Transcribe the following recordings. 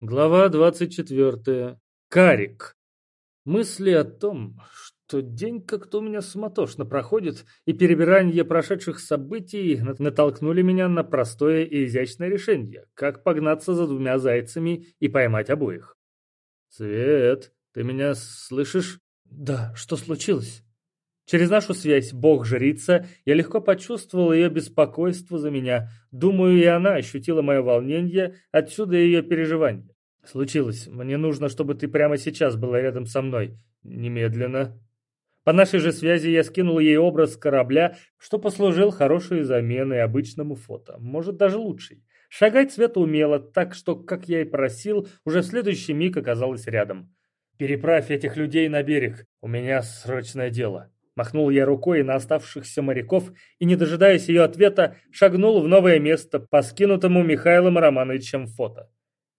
Глава 24. Карик. Мысли о том, что день как-то у меня суматошно проходит, и перебирание прошедших событий натолкнули меня на простое и изящное решение, как погнаться за двумя зайцами и поймать обоих. «Свет, ты меня слышишь?» «Да, что случилось?» Через нашу связь Бог-жрица я легко почувствовал ее беспокойство за меня. Думаю, и она ощутила мое волнение, отсюда ее переживания. Случилось. Мне нужно, чтобы ты прямо сейчас была рядом со мной. Немедленно. По нашей же связи я скинул ей образ корабля, что послужил хорошей заменой обычному фото. Может, даже лучшей. Шагать Света умела, так что, как я и просил, уже в следующий миг оказалась рядом. «Переправь этих людей на берег. У меня срочное дело». Махнул я рукой на оставшихся моряков и, не дожидаясь ее ответа, шагнул в новое место по скинутому Михаилом Романовичем фото.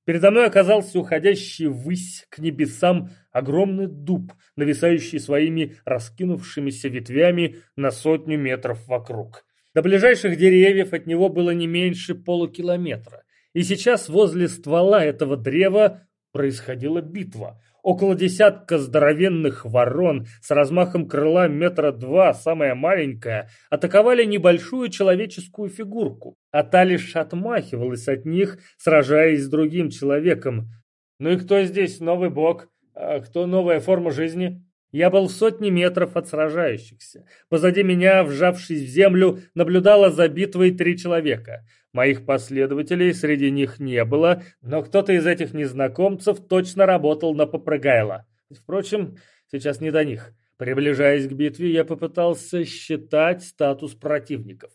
Передо мной оказался уходящий ввысь к небесам огромный дуб, нависающий своими раскинувшимися ветвями на сотню метров вокруг. До ближайших деревьев от него было не меньше полукилометра. И сейчас возле ствола этого древа происходила битва. Около десятка здоровенных ворон с размахом крыла метра два, самая маленькая, атаковали небольшую человеческую фигурку, а та лишь отмахивалась от них, сражаясь с другим человеком. «Ну и кто здесь новый бог? А кто новая форма жизни?» Я был в сотни метров от сражающихся. Позади меня, вжавшись в землю, наблюдало за битвой три человека. Моих последователей среди них не было, но кто-то из этих незнакомцев точно работал на попрыгайло. Впрочем, сейчас не до них. Приближаясь к битве, я попытался считать статус противников.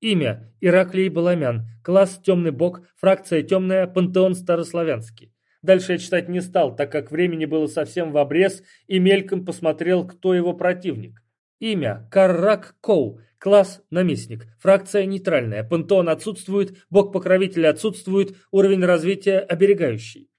Имя – Ираклий Баламян, класс «Темный бог», фракция «Темная», пантеон старославянский. Дальше я читать не стал, так как времени было совсем в обрез, и мельком посмотрел, кто его противник. Имя – Каррак Коу, Класс – наместник. Фракция – нейтральная. Пантеон отсутствует, бог-покровитель отсутствует, уровень развития – оберегающий.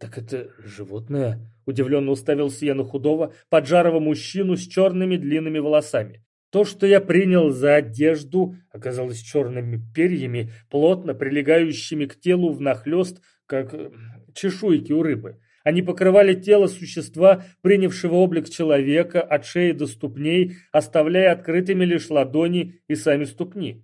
«Так это животное?» – удивленно уставился я худого, поджарого мужчину с черными длинными волосами. То, что я принял за одежду, оказалось черными перьями, плотно прилегающими к телу внахлёст, как чешуйки у рыбы. Они покрывали тело существа, принявшего облик человека, от шеи до ступней, оставляя открытыми лишь ладони и сами ступни.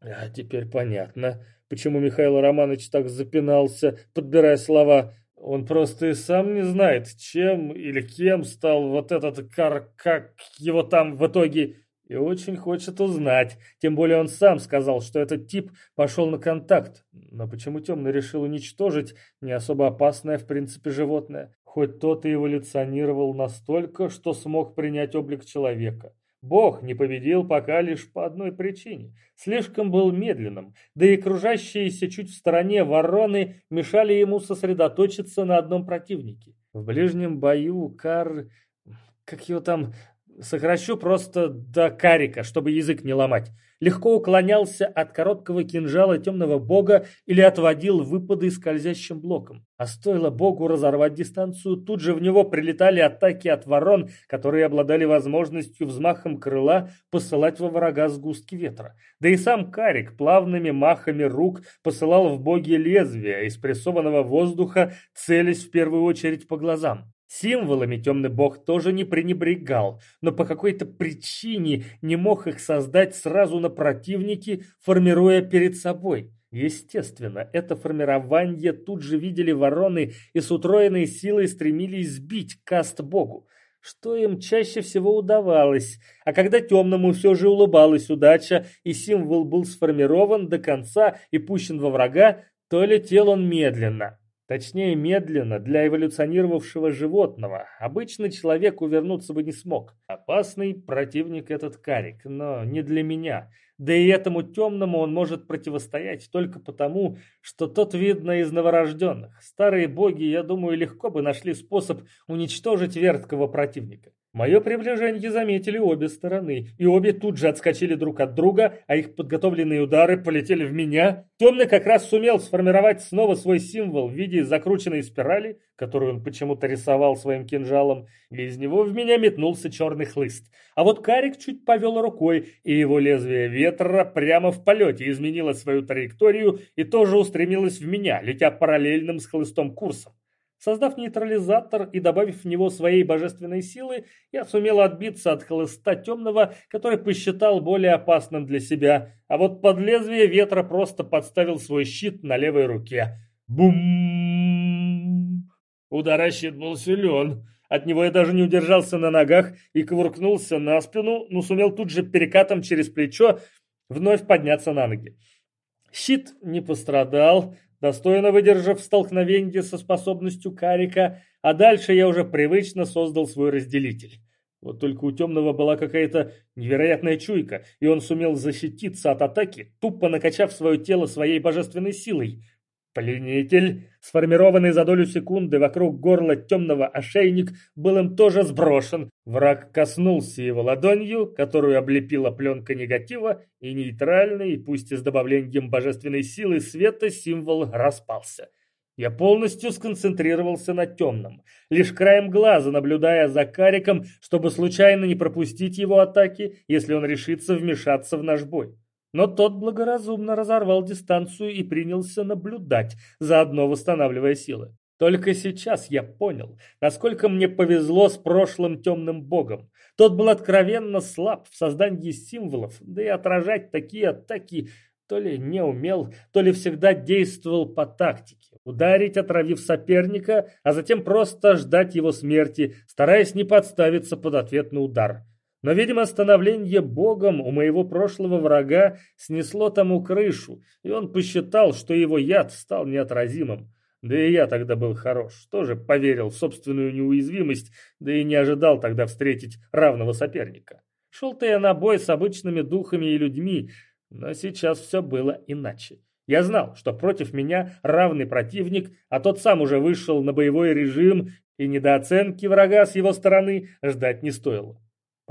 А теперь понятно, почему Михаил Романович так запинался, подбирая слова. Он просто и сам не знает, чем или кем стал вот этот кар... как его там в итоге и очень хочет узнать. Тем более он сам сказал, что этот тип пошел на контакт. Но почему Темный решил уничтожить не особо опасное в принципе животное? Хоть тот и эволюционировал настолько, что смог принять облик человека. Бог не победил пока лишь по одной причине. Слишком был медленным, да и кружащиеся чуть в стороне вороны мешали ему сосредоточиться на одном противнике. В ближнем бою Кар... Как его там сокращу просто до карика, чтобы язык не ломать, легко уклонялся от короткого кинжала темного бога или отводил выпады скользящим блоком. А стоило богу разорвать дистанцию, тут же в него прилетали атаки от ворон, которые обладали возможностью взмахом крыла посылать во врага сгустки ветра. Да и сам карик плавными махами рук посылал в боги лезвия из прессованного воздуха, целясь в первую очередь по глазам. Символами темный бог тоже не пренебрегал, но по какой-то причине не мог их создать сразу на противнике, формируя перед собой. Естественно, это формирование тут же видели вороны и с утроенной силой стремились сбить каст богу, что им чаще всего удавалось. А когда темному все же улыбалась удача и символ был сформирован до конца и пущен во врага, то летел он медленно. Точнее, медленно для эволюционировавшего животного. Обычный человек увернуться бы не смог. Опасный противник этот карик, но не для меня. Да и этому темному он может противостоять только потому, что тот, видно, из новорожденных. Старые боги, я думаю, легко бы нашли способ уничтожить верткого противника. Мое приближение заметили обе стороны, и обе тут же отскочили друг от друга, а их подготовленные удары полетели в меня. Темный как раз сумел сформировать снова свой символ в виде закрученной спирали, которую он почему-то рисовал своим кинжалом, и из него в меня метнулся черный хлыст. А вот Карик чуть повел рукой, и его лезвие ветра прямо в полете изменило свою траекторию и тоже устремилось в меня, летя параллельным с хлыстом курсом. Создав нейтрализатор и добавив в него своей божественной силы, я сумел отбиться от хлыста темного, который посчитал более опасным для себя, а вот под лезвие ветра просто подставил свой щит на левой руке. Бум! Удар щит был силен. От него я даже не удержался на ногах и кувыркнулся на спину, но сумел тут же перекатом через плечо вновь подняться на ноги. Щит не пострадал, достойно выдержав столкновение со способностью Карика, а дальше я уже привычно создал свой разделитель. Вот только у темного была какая-то невероятная чуйка, и он сумел защититься от атаки, тупо накачав свое тело своей божественной силой. Пленитель, сформированный за долю секунды вокруг горла темного ошейник, был им тоже сброшен. Враг коснулся его ладонью, которую облепила пленка негатива, и нейтральный, пусть и с добавлением божественной силы света, символ распался. Я полностью сконцентрировался на темном, лишь краем глаза наблюдая за Кариком, чтобы случайно не пропустить его атаки, если он решится вмешаться в наш бой. Но тот благоразумно разорвал дистанцию и принялся наблюдать, заодно восстанавливая силы. Только сейчас я понял, насколько мне повезло с прошлым темным богом. Тот был откровенно слаб в создании символов, да и отражать такие атаки то ли не умел, то ли всегда действовал по тактике. Ударить, отравив соперника, а затем просто ждать его смерти, стараясь не подставиться под ответный удар. Но, видимо, становление богом у моего прошлого врага снесло тому крышу, и он посчитал, что его яд стал неотразимым. Да и я тогда был хорош, тоже поверил в собственную неуязвимость, да и не ожидал тогда встретить равного соперника. Шел-то я на бой с обычными духами и людьми, но сейчас все было иначе. Я знал, что против меня равный противник, а тот сам уже вышел на боевой режим, и недооценки врага с его стороны ждать не стоило.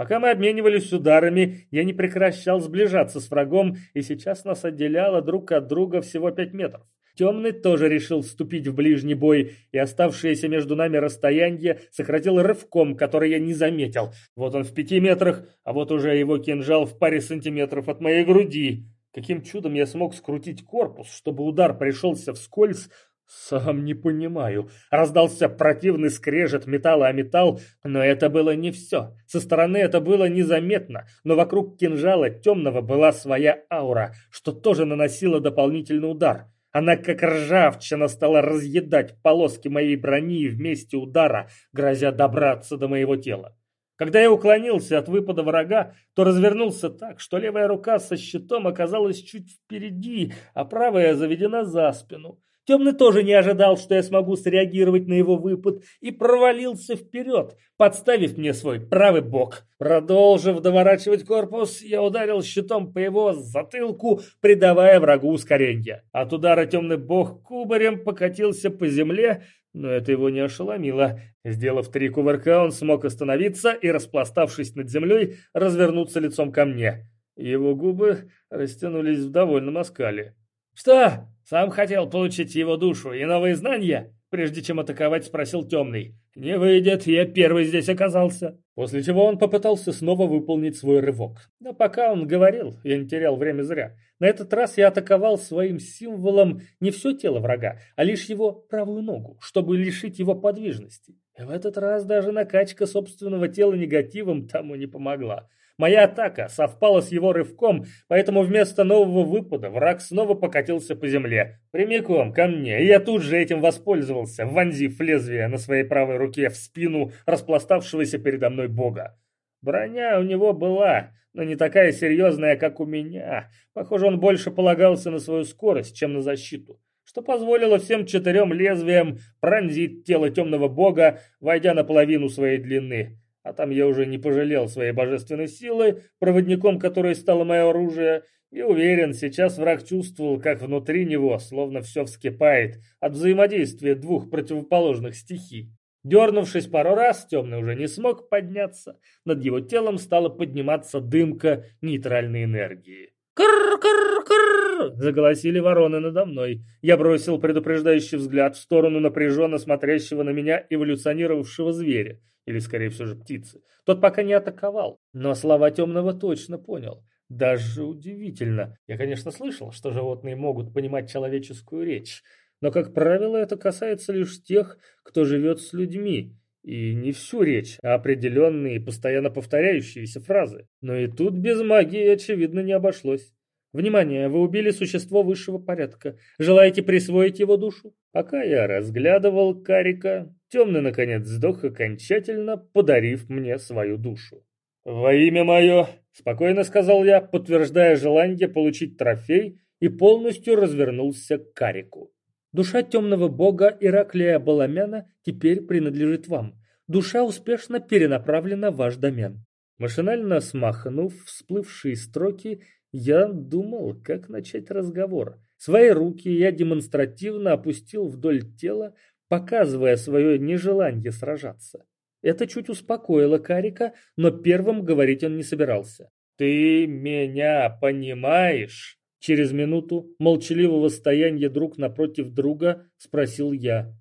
Пока мы обменивались ударами, я не прекращал сближаться с врагом, и сейчас нас отделяло друг от друга всего пять метров. Темный тоже решил вступить в ближний бой, и оставшееся между нами расстояние сократил рывком, который я не заметил. Вот он в пяти метрах, а вот уже его кинжал в паре сантиметров от моей груди. Каким чудом я смог скрутить корпус, чтобы удар пришелся вскользь, «Сам не понимаю». Раздался противный скрежет металла о металл, но это было не все. Со стороны это было незаметно, но вокруг кинжала темного была своя аура, что тоже наносило дополнительный удар. Она как ржавчина стала разъедать полоски моей брони вместе удара, грозя добраться до моего тела. Когда я уклонился от выпада врага, то развернулся так, что левая рука со щитом оказалась чуть впереди, а правая заведена за спину. Темный тоже не ожидал, что я смогу среагировать на его выпад, и провалился вперед, подставив мне свой правый бок. Продолжив доворачивать корпус, я ударил щитом по его затылку, придавая врагу ускорение. От удара темный бог кубарем покатился по земле, но это его не ошеломило. Сделав три кувырка, он смог остановиться и, распластавшись над землей, развернуться лицом ко мне. Его губы растянулись в довольном оскале. «Что, сам хотел получить его душу и новые знания?» Прежде чем атаковать, спросил Темный. «Не выйдет, я первый здесь оказался». После чего он попытался снова выполнить свой рывок. Но пока он говорил, я не терял время зря. На этот раз я атаковал своим символом не все тело врага, а лишь его правую ногу, чтобы лишить его подвижности. И в этот раз даже накачка собственного тела негативом тому не помогла. Моя атака совпала с его рывком, поэтому вместо нового выпада враг снова покатился по земле. Прямиком ко мне, и я тут же этим воспользовался, вонзив лезвие на своей правой руке в спину распластавшегося передо мной бога. Броня у него была, но не такая серьезная, как у меня. Похоже, он больше полагался на свою скорость, чем на защиту что позволило всем четырем лезвиям пронзить тело темного бога, войдя на половину своей длины. А там я уже не пожалел своей божественной силы, проводником которой стало мое оружие, и уверен, сейчас враг чувствовал, как внутри него словно все вскипает от взаимодействия двух противоположных стихий. Дернувшись пару раз, темный уже не смог подняться. Над его телом стала подниматься дымка нейтральной энергии. «Кр-кр-кр!» – заголосили вороны надо мной. Я бросил предупреждающий взгляд в сторону напряженно смотрящего на меня эволюционировавшего зверя, или, скорее всего же, птицы. Тот пока не атаковал, но слова темного точно понял. Даже удивительно. Я, конечно, слышал, что животные могут понимать человеческую речь, но, как правило, это касается лишь тех, кто живет с людьми, и не всю речь, а определенные, постоянно повторяющиеся фразы. Но и тут без магии, очевидно, не обошлось. Внимание, вы убили существо высшего порядка. Желаете присвоить его душу? Пока я разглядывал Карика, темный, наконец, сдох окончательно, подарив мне свою душу. «Во имя мое!» – спокойно сказал я, подтверждая желание получить трофей и полностью развернулся к Карику. «Душа темного бога Ираклия Баламяна теперь принадлежит вам. Душа успешно перенаправлена в ваш домен». Машинально смахнув всплывшие строки, я думал, как начать разговор. Свои руки я демонстративно опустил вдоль тела, показывая свое нежелание сражаться. Это чуть успокоило Карика, но первым говорить он не собирался. «Ты меня понимаешь?» Через минуту молчаливого стояния друг напротив друга спросил я.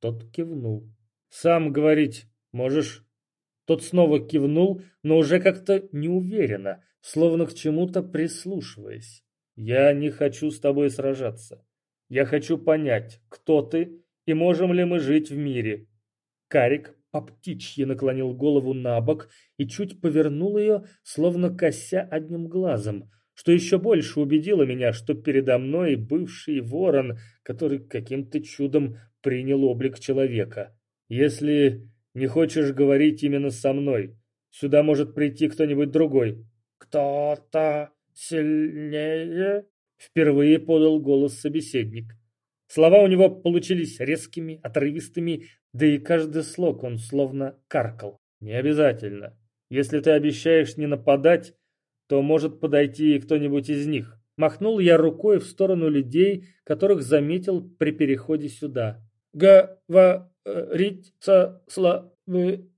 Тот кивнул. «Сам говорить можешь?» Тот снова кивнул, но уже как-то неуверенно, словно к чему-то прислушиваясь. «Я не хочу с тобой сражаться. Я хочу понять, кто ты и можем ли мы жить в мире». Карик по птичьи наклонил голову на бок и чуть повернул ее, словно кося одним глазом, что еще больше убедило меня, что передо мной бывший ворон, который каким-то чудом принял облик человека. Если не хочешь говорить именно со мной, сюда может прийти кто-нибудь другой. Кто-то сильнее? Впервые подал голос собеседник. Слова у него получились резкими, отрывистыми, да и каждый слог он словно каркал. Не обязательно. Если ты обещаешь не нападать, то может подойти и кто-нибудь из них. Махнул я рукой в сторону людей, которых заметил при переходе сюда. Говорить со словами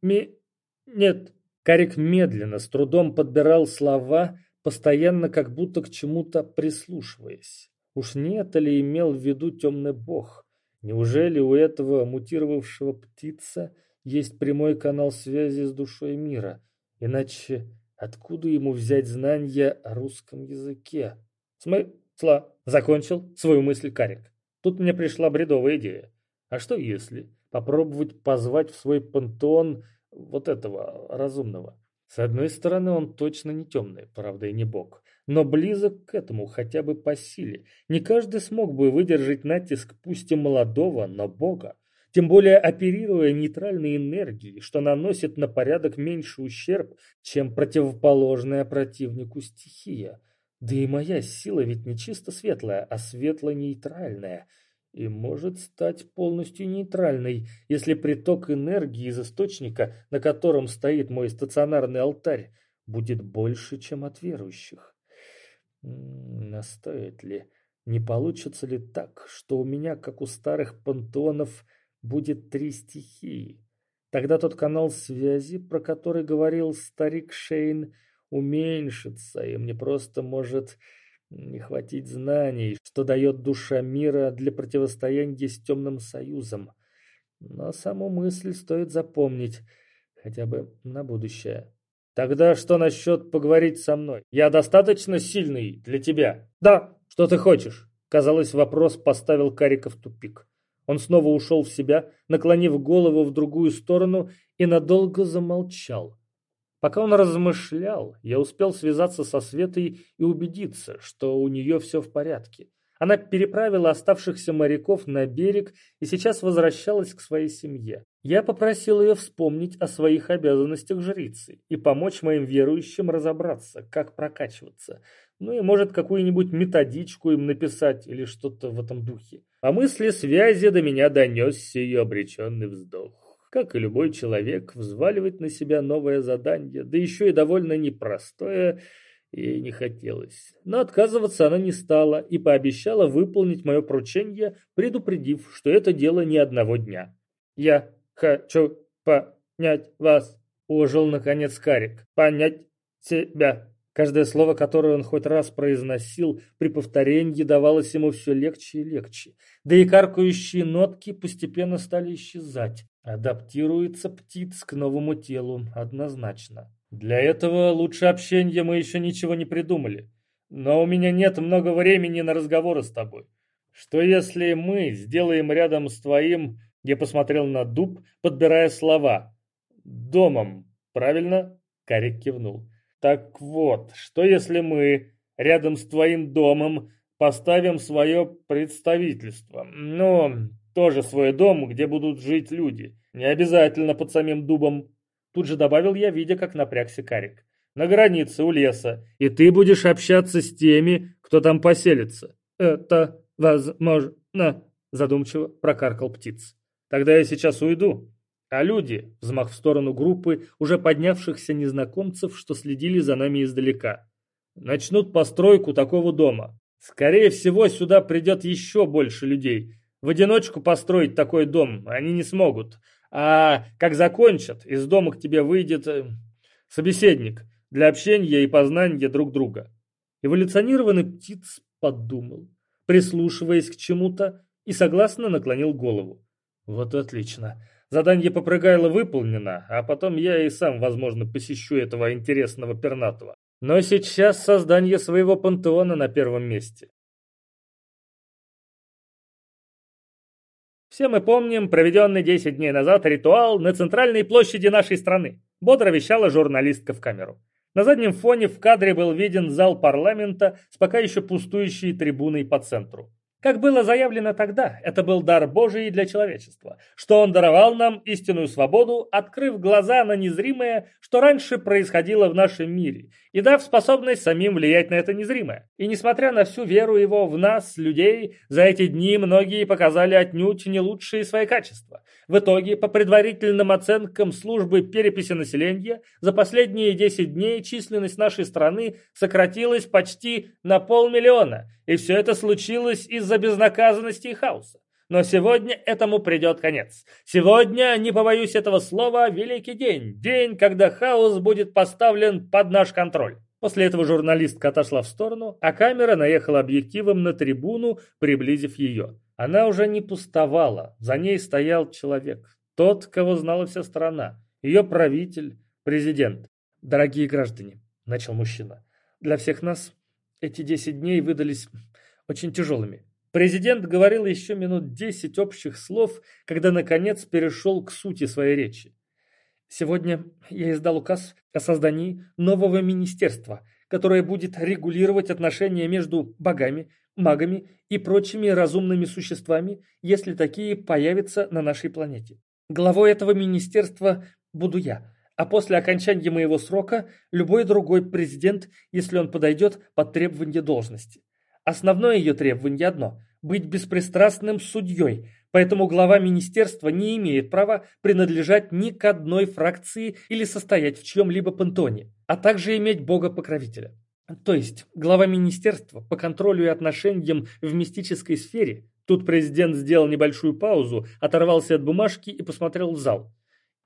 нет. Карик медленно, с трудом подбирал слова, постоянно как будто к чему-то прислушиваясь. Уж не это ли имел в виду темный бог? Неужели у этого мутировавшего птица есть прямой канал связи с душой мира? Иначе откуда ему взять знания о русском языке? Смысла закончил свою мысль Карик. Тут мне пришла бредовая идея. А что если попробовать позвать в свой пантеон вот этого разумного? С одной стороны, он точно не темный, правда и не бог но близок к этому хотя бы по силе. Не каждый смог бы выдержать натиск пусть и молодого, но бога. Тем более оперируя нейтральной энергией, что наносит на порядок меньше ущерб, чем противоположная противнику стихия. Да и моя сила ведь не чисто светлая, а светло-нейтральная. И может стать полностью нейтральной, если приток энергии из источника, на котором стоит мой стационарный алтарь, будет больше, чем от верующих. Настоит ли? Не получится ли так, что у меня, как у старых пантеонов, будет три стихии? Тогда тот канал связи, про который говорил старик Шейн, уменьшится, и мне просто может не хватить знаний, что дает душа мира для противостояния с темным союзом. Но саму мысль стоит запомнить, хотя бы на будущее. Тогда что насчет поговорить со мной? Я достаточно сильный для тебя? Да. Что ты хочешь? Казалось, вопрос поставил Карика в тупик. Он снова ушел в себя, наклонив голову в другую сторону и надолго замолчал. Пока он размышлял, я успел связаться со Светой и убедиться, что у нее все в порядке. Она переправила оставшихся моряков на берег и сейчас возвращалась к своей семье. Я попросил ее вспомнить о своих обязанностях жрицы и помочь моим верующим разобраться, как прокачиваться. Ну и может какую-нибудь методичку им написать или что-то в этом духе. По мысли связи до меня донесся ее обреченный вздох. Как и любой человек, взваливать на себя новое задание, да еще и довольно непростое, ей не хотелось. Но отказываться она не стала и пообещала выполнить мое поручение, предупредив, что это дело не одного дня. Я хочу понять вас», – ожил наконец Карик. «Понять себя». Каждое слово, которое он хоть раз произносил, при повторении давалось ему все легче и легче. Да и каркающие нотки постепенно стали исчезать. Адаптируется птиц к новому телу, однозначно. Для этого лучше общения мы еще ничего не придумали. Но у меня нет много времени на разговоры с тобой. Что если мы сделаем рядом с твоим... Я посмотрел на дуб, подбирая слова. Домом, правильно? Карик кивнул. Так вот, что если мы рядом с твоим домом поставим свое представительство? Ну, тоже свой дом, где будут жить люди. Не обязательно под самим дубом. Тут же добавил я, видя, как напрягся Карик. На границе у леса. И ты будешь общаться с теми, кто там поселится. Это возможно, задумчиво прокаркал птиц. Тогда я сейчас уйду. А люди, взмах в сторону группы, уже поднявшихся незнакомцев, что следили за нами издалека, начнут постройку такого дома. Скорее всего, сюда придет еще больше людей. В одиночку построить такой дом они не смогут. А как закончат, из дома к тебе выйдет э, собеседник для общения и познания друг друга. Эволюционированный птиц подумал, прислушиваясь к чему-то, и согласно наклонил голову. Вот отлично. Задание попрыгайло выполнено, а потом я и сам, возможно, посещу этого интересного пернатого. Но сейчас создание своего пантеона на первом месте. Все мы помним проведенный 10 дней назад ритуал на центральной площади нашей страны. Бодро вещала журналистка в камеру. На заднем фоне в кадре был виден зал парламента с пока еще пустующей трибуной по центру. Как было заявлено тогда, это был дар Божий для человечества, что Он даровал нам истинную свободу, открыв глаза на незримое, что раньше происходило в нашем мире, и дав способность самим влиять на это незримое. И несмотря на всю веру Его в нас, людей, за эти дни многие показали отнюдь не лучшие свои качества. В итоге, по предварительным оценкам службы переписи населения, за последние 10 дней численность нашей страны сократилась почти на полмиллиона, и все это случилось из-за безнаказанности и хаоса. Но сегодня этому придет конец. Сегодня, не побоюсь этого слова, великий день. День, когда хаос будет поставлен под наш контроль. После этого журналистка отошла в сторону, а камера наехала объективом на трибуну, приблизив ее. Она уже не пустовала, за ней стоял человек. Тот, кого знала вся страна. Ее правитель, президент. «Дорогие граждане», – начал мужчина, – «для всех нас эти десять дней выдались очень тяжелыми. Президент говорил еще минут десять общих слов, когда, наконец, перешел к сути своей речи. Сегодня я издал указ о создании нового министерства, которое будет регулировать отношения между богами, магами и прочими разумными существами, если такие появятся на нашей планете. Главой этого министерства буду я, а после окончания моего срока любой другой президент, если он подойдет под требования должности. Основное ее требование одно – быть беспристрастным судьей, поэтому глава министерства не имеет права принадлежать ни к одной фракции или состоять в чьем-либо пантоне, а также иметь бога-покровителя. То есть, глава министерства по контролю и отношениям в мистической сфере, тут президент сделал небольшую паузу, оторвался от бумажки и посмотрел в зал.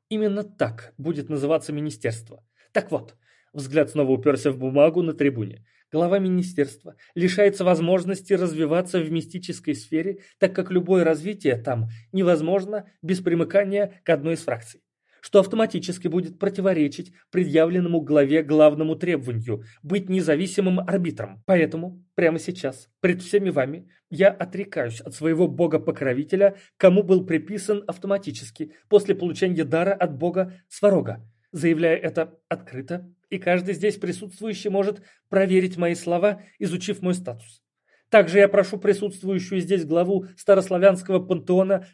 Именно так будет называться министерство. Так вот, взгляд снова уперся в бумагу на трибуне. Глава министерства лишается возможности развиваться в мистической сфере, так как любое развитие там невозможно без примыкания к одной из фракций что автоматически будет противоречить предъявленному главе главному требованию – быть независимым арбитром. Поэтому прямо сейчас, пред всеми вами, я отрекаюсь от своего бога-покровителя, кому был приписан автоматически после получения дара от бога Сварога. Заявляю это открыто, и каждый здесь присутствующий может проверить мои слова, изучив мой статус. Также я прошу присутствующую здесь главу старославянского пантеона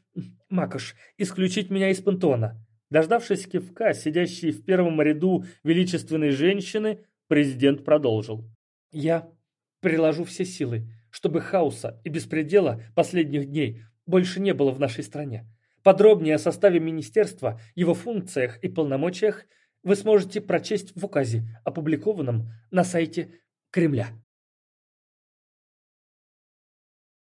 Макаш исключить меня из пантеона. Дождавшись кивка, сидящей в первом ряду величественной женщины, президент продолжил. «Я приложу все силы, чтобы хаоса и беспредела последних дней больше не было в нашей стране. Подробнее о составе министерства, его функциях и полномочиях вы сможете прочесть в указе, опубликованном на сайте Кремля».